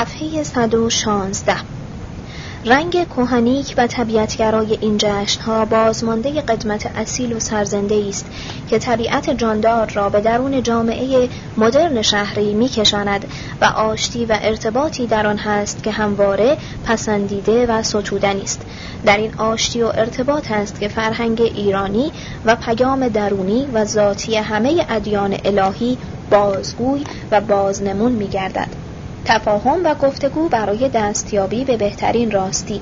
صفحه 116 رنگ کوهنیک و طبیعتگرای این جشنها بازمانده قدمت اصیل و سرزنده است که طبیعت جاندار را به درون جامعه مدرن شهری میکشاند و آشتی و ارتباطی در آن هست که همواره پسندیده و ستودنی است. در این آشتی و ارتباط است که فرهنگ ایرانی و پیام درونی و ذاتی همه ادیان الهی بازگوی و بازنمون میگردد. تفاهم و گفتگو برای دستیابی به بهترین راستی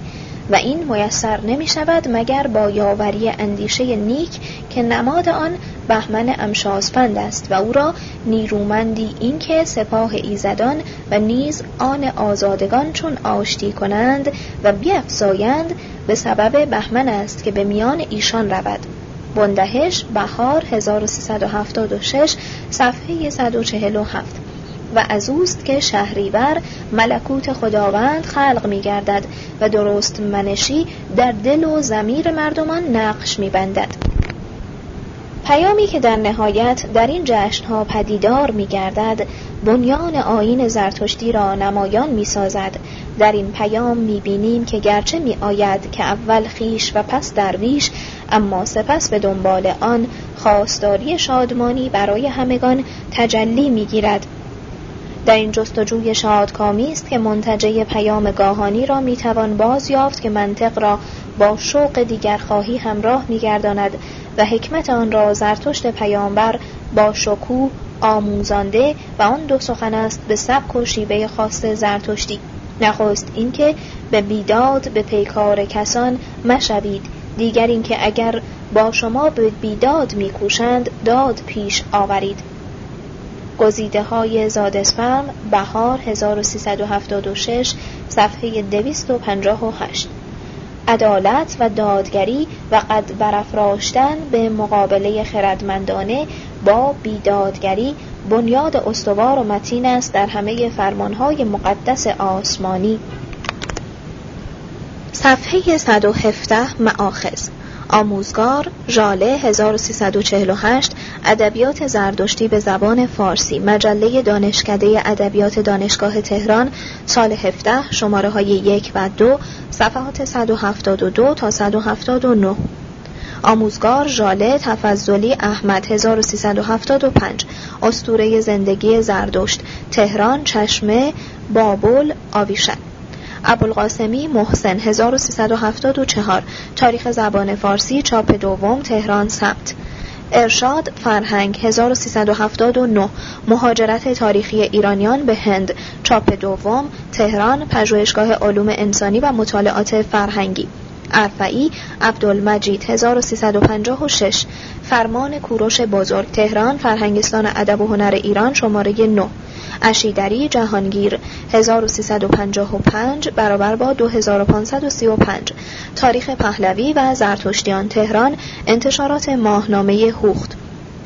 و این میسر نمی شود مگر با یاوری اندیشه نیک که نماد آن بهمن امشازپند است و او را نیرومندی این که سپاه ایزدان و نیز آن آزادگان چون آشتی کنند و بیافزایند به سبب بهمن است که به میان ایشان رود. بندهش بهار 1376 صفحه 147 و از اوست که شهریور ملکوت خداوند خلق می گردد و درست منشی در دل و زمیر مردمان نقش می بندد. پیامی که در نهایت در این جشنها پدیدار می گردد بنیان آین زرتشتی را نمایان می سازد در این پیام می بینیم که گرچه می آید که اول خیش و پس درویش اما سپس به دنبال آن خواستاری شادمانی برای همگان تجلی می گیرد در این جستجوی شادکامی است که منتجه پیام گاهانی را می‌توان باز یافت که منطق را با شوق دیگر خواهی همراه میگرداند و حکمت آن را زرتشت پیامبر با شکوه آموزانده و آن دو سخن است به سبک و شیوه خاص زرتشتی. نخست اینکه به بیداد به پیکار کسان مشوید. دیگر اینکه اگر با شما به بیداد میکوشند داد پیش آورید. گزیده های زادسپرم بهار 1376 صفحه 258 عدالت و دادگری و قد برافراشتن به مقابله خردمندانه با بیدادگری بنیاد استوار و متین است در همه فرمانهای مقدس آسمانی. صفحه 117 معاخذ آموزگار ژاله 1348 ادبیات زردشتی به زبان فارسی. مجله دانشکده ادبیات دانشگاه تهران سال 17 شماره های یک و دو صفحات 172 تا 179 آموزگار ژاله تفضلی احمد 1375 استوره زندگی زردشت تهران چشمه بابل آویشن. ابوالقاسمی محسن 1374 تاریخ زبان فارسی چاپ دوم تهران ثبت. ارشاد فرهنگ 1379 مهاجرت تاریخی ایرانیان به هند چاپ دوم تهران پژوهشگاه علوم انسانی و مطالعات فرهنگی. ارفعی عبدالمجید 1356 فرمان کوروش بزرگ تهران فرهنگستان ادب و هنر ایران شماره 9 اشیدری جهانگیر 1355 برابر با 2535 تاریخ پهلوی و زرتشتیان تهران انتشارات ماهنامه هوخت.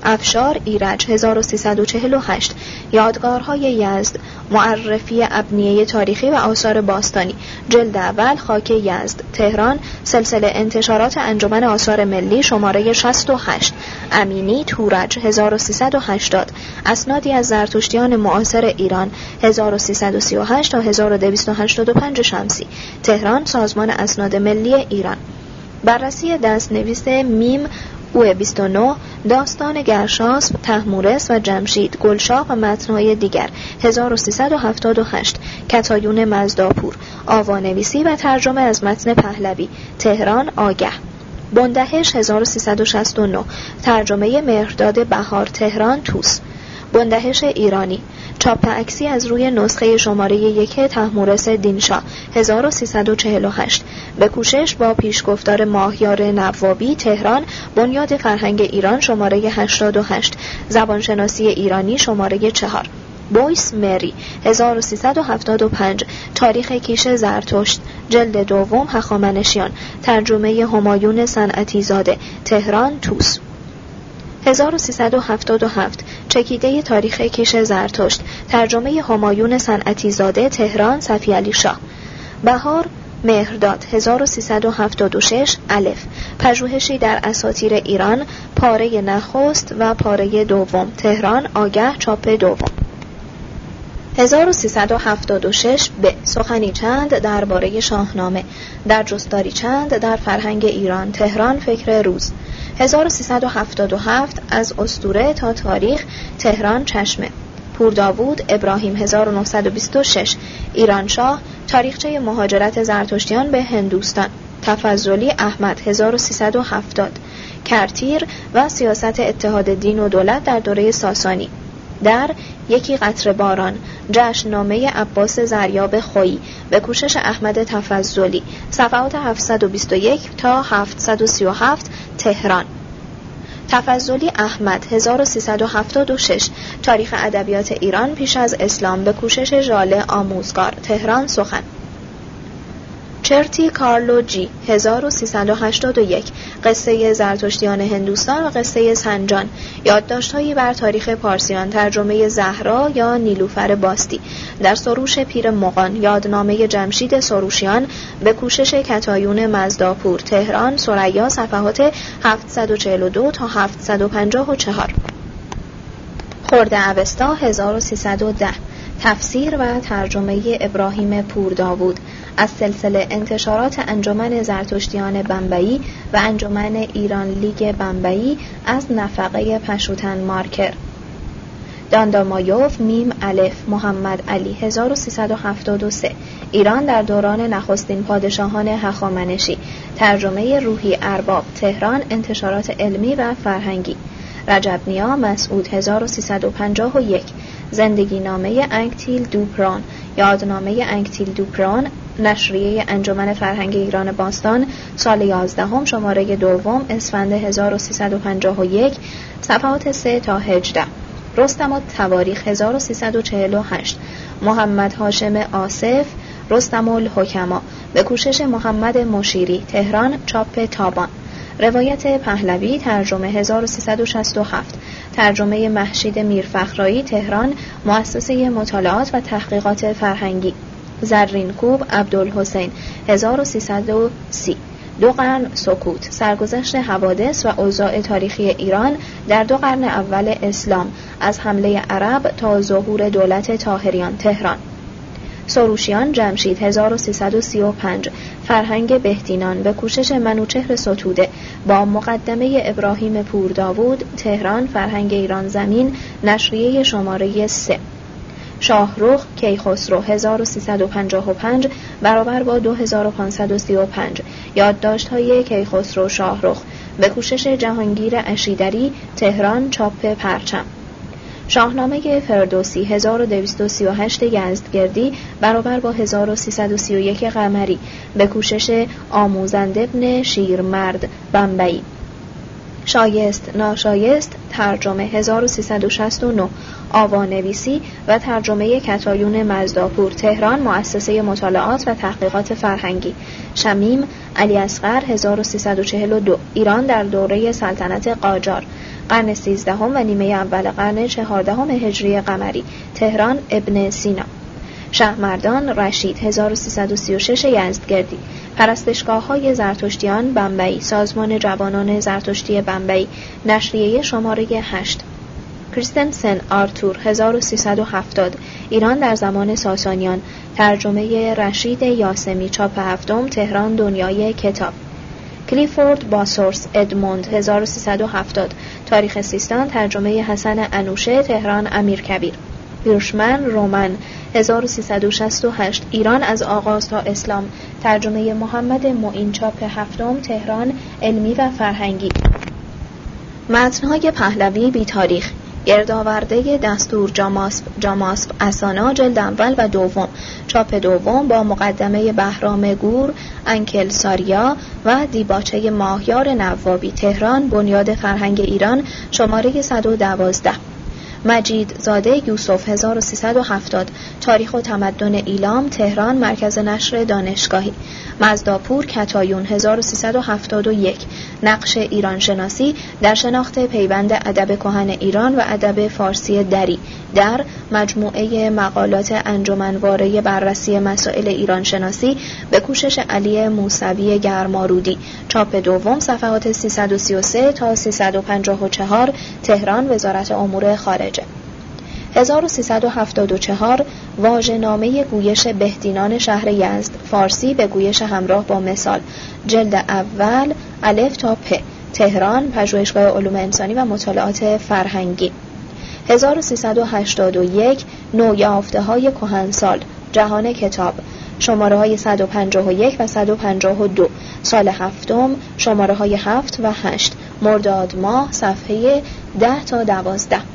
افشار ایرج 1348 یادگارهای یزد معرفی ابنیه تاریخی و آثار باستانی. جلد اول خاک یزد. تهران سلسله انتشارات انجمن آثار ملی شماره 68 امینی تورج 1380 اسنادی از زرتشتیان معاصر ایران 1338 تا 1285 شمسی. تهران سازمان اسناد ملی ایران. بررسی دست نویس میم او 29 داستان گرشاس، تحمورس و جمشید گلشاه و متنهای دیگر. 1378 کتایون مزداپور. آوانویسی و ترجمه از متن پهلوی. تهران آگه. بندهش 1369 ترجمه مهرداد بهار تهران توس بندهش ایرانی. چاپ عکسی از روی نسخه شماره یک تحمورس دینشا 1348 به کوشش با پیشگفتار ماهیار نوابی تهران بنیاد فرهنگ ایران شماره 88 زبانشناسی ایرانی شماره 4 بویس مری 1375 تاریخ کیش زرتشت. جلد دوم هخامنشیان. ترجمه همایون صنعتی زاده تهران توس. 1377 چکیده تاریخ کش زرتشت ترجمه همایون صنعتی زاده تهران صفی علی شاه. بهار مهرداد 1376 الف. پژوهشی در اساطیر ایران پاره نخست و پاره دوم. تهران آگه چاپ دوم. 1376 به سخنی چند درباره شاهنامه. در جستاری چند در فرهنگ ایران. تهران فکر روز. 1377 از استوره تا تاریخ تهران چشمه. پور داوود ابراهیم 1926 ایرانشاه تاریخچه مهاجرت زرتشتیان به هندوستان. تفضلی احمد 1370 کرتیر و سیاست اتحاد دین و دولت در دوره ساسانی. در یکی قطر باران جشننامه عباس زریاب خویی به کوشش احمد تفضلی صفحات 721 تا 737 تهران. تفضلی احمد 1376 تاریخ ادبیات ایران پیش از اسلام به کوشش ژاله آموزگار تهران سخن. چرتی کارلو جی 1381 قصه زرتشتیان هندوستان و قصه سنجان. یادداشتهایی بر تاریخ پارسیان ترجمه زهرا یا نیلوفر باستی. در سروش پیر مقان یادنامه جمشید سروشیان. به کوشش کتایون مزداپور تهران سریا صفحات 742 تا 754 خورده اوستا 1310 تفسیر و ترجمه ابراهیم پور داوود. از سلسله انتشارات انجمن زرتشتیان بمبئی و انجمن ایران لیگ بمبئی از نفقه پشوتن مارکر. داندامایوف میم الف محمد علی 1373 ایران در دوران نخستین پادشاهان هخامنشی. ترجمه روحی ارباب تهران انتشارات علمی و فرهنگی. رجب نیا مسعود 1351 زندگی نامه انکتیل دوپرون یادنامه انکتیل دوپرون نشریه انجمن فرهنگ ایران باستان سال 11 شماره دوم اسفند 1351 صفحات 3 تا 18 رستم تواریخ 1348 محمد هاشم آصف رستم الحکما. به کوشش محمد مشیری تهران چاپ تابان. روایت پهلوی ترجمه 1367 ترجمه محشید میرفخرایی تهران مؤسسه مطالعات و تحقیقات فرهنگی. زرین کوب عبدالحسین 1330 دو قرن سکوت سرگذشت حوادث و اوضاع تاریخی ایران در دو قرن اول اسلام از حمله عرب تا ظهور دولت تاهریان تهران. سروشیان جمشید 1335 فرهنگ بهتینان به کوشش منوچهر ستوده با مقدمه ابراهیم پور داوود تهران فرهنگ ایران زمین نشریه شماره 3 شاهروخ کیخسرو 1355 برابر با 2535 یادداشت های کیخسرو شاهروخ به کوشش جهانگیر اشیدری تهران چاپ پرچم. شاهنامه فردوسی 1238 یزدگردی برابر با 1331 قمری. به کوشش آموزند ابن شیرمرد بمبئی شایست ناشایست ترجمه 1369 آوانویسی و ترجمه کتایون مزداپور تهران مؤسسه مطالعات و تحقیقات فرهنگی. شمیم علی اصغر 1342 ایران در دوره سلطنت قاجار. قرن سیزدهم و نیمه اول قرن چهاردهم هجری قمری تهران ابن سینا. شهرمردان رشید 1336 یزدگردی پرستشگاه های زرتشتیان بمبئی سازمان جوانان زرتشتی بمبئی نشریه شماره 8 کریستنسن آرتور 1370 ایران در زمان ساسانیان ترجمه رشید یاسمی چاپ هفتم تهران دنیای کتاب. کلیفورد باسورس ادموند 1370 تاریخ سیستان ترجمه حسن انوشه تهران امیرکبیر. بیرشمن رومن 1368 ایران از آغاز تا اسلام. ترجمه محمد معین چاپ هفتم تهران علمی و فرهنگی. متنهای پهلوی بی تاریخ. گردآورده دستور جاماسب جاماسب اسانا جلد اول و دوم. چاپ دوم با مقدمه بهرام گور انکل ساریا و دیباچه ماهیار نوابی. تهران بنیاد فرهنگ ایران شماره 112 مجید زاده یوسف 1370 تاریخ و تمدن ایلام تهران مرکز نشر دانشگاهی. مزداپور کتایون 1371 نقش ایران شناسی در شناخت پیوند ادب کهن ایران و ادب فارسی دری. در مجموعه مقالات انجمنواره بررسی مسائل ایران شناسی به کوشش علی موسوی گرمارودی. چاپ دوم صفحات 333 تا 354 تهران وزارت امور خارجه. 1374 واژه‌نامه گویش بهدینان شهر یزد فارسی به گویش همراه با مثال. جلد اول الف تا پ. تهران پژوهشگاه علوم انسانی و مطالعات فرهنگی. 1381 نویافته های کهنسال جهان کتاب. شماره های 151 و 152 سال هفتم شماره های 7 و 8 مرداد ماه صفحه 10 تا 12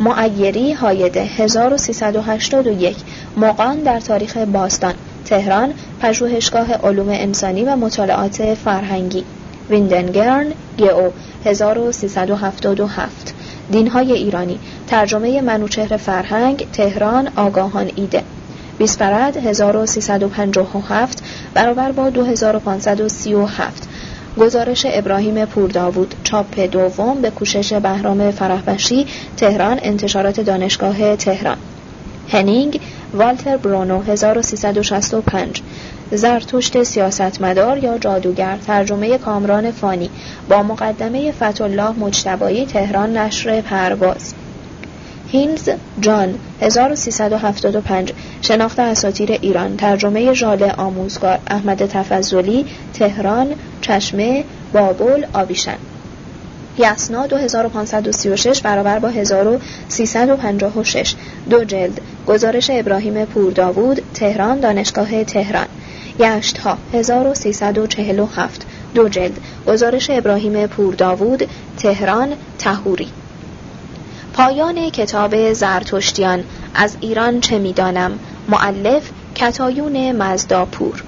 معیری هایده 1381 مقان در تاریخ باستان تهران پژوهشگاه علوم انسانی و مطالعات فرهنگی. ویندنگرن گئو 1377 دینهای ایرانی ترجمه منوچهر فرهنگ تهران آگاهان ایده. بیسپرد 1357 برابر با 2537 گزارش ابراهیم پورداوود. چاپ دوم به کوشش بهرام فرهبشی تهران انتشارات دانشگاه تهران. هنینگ والتر برونو 1365 زرتشت سیاستمدار یا جادوگر ترجمه کامران فانی. با مقدمه فتولاه مجتبایی تهران نشر پرواز. هینز جان 1375 شناخت اساتیر ایران. ترجمه ژاله آموزگار احمد تفضلی تهران چشمه بابل آویشن یسنا 2536 برابر با 1356 دو جلد. گزارش ابراهیم پورداوود تهران دانشگاه تهران. یشت ها 1347 دو جلد. گزارش ابراهیم پورداوود تهران تهوری. پایان کتاب زرتشتیان. از ایران چه می‌دانم؟ معلف کتایون مزداپور.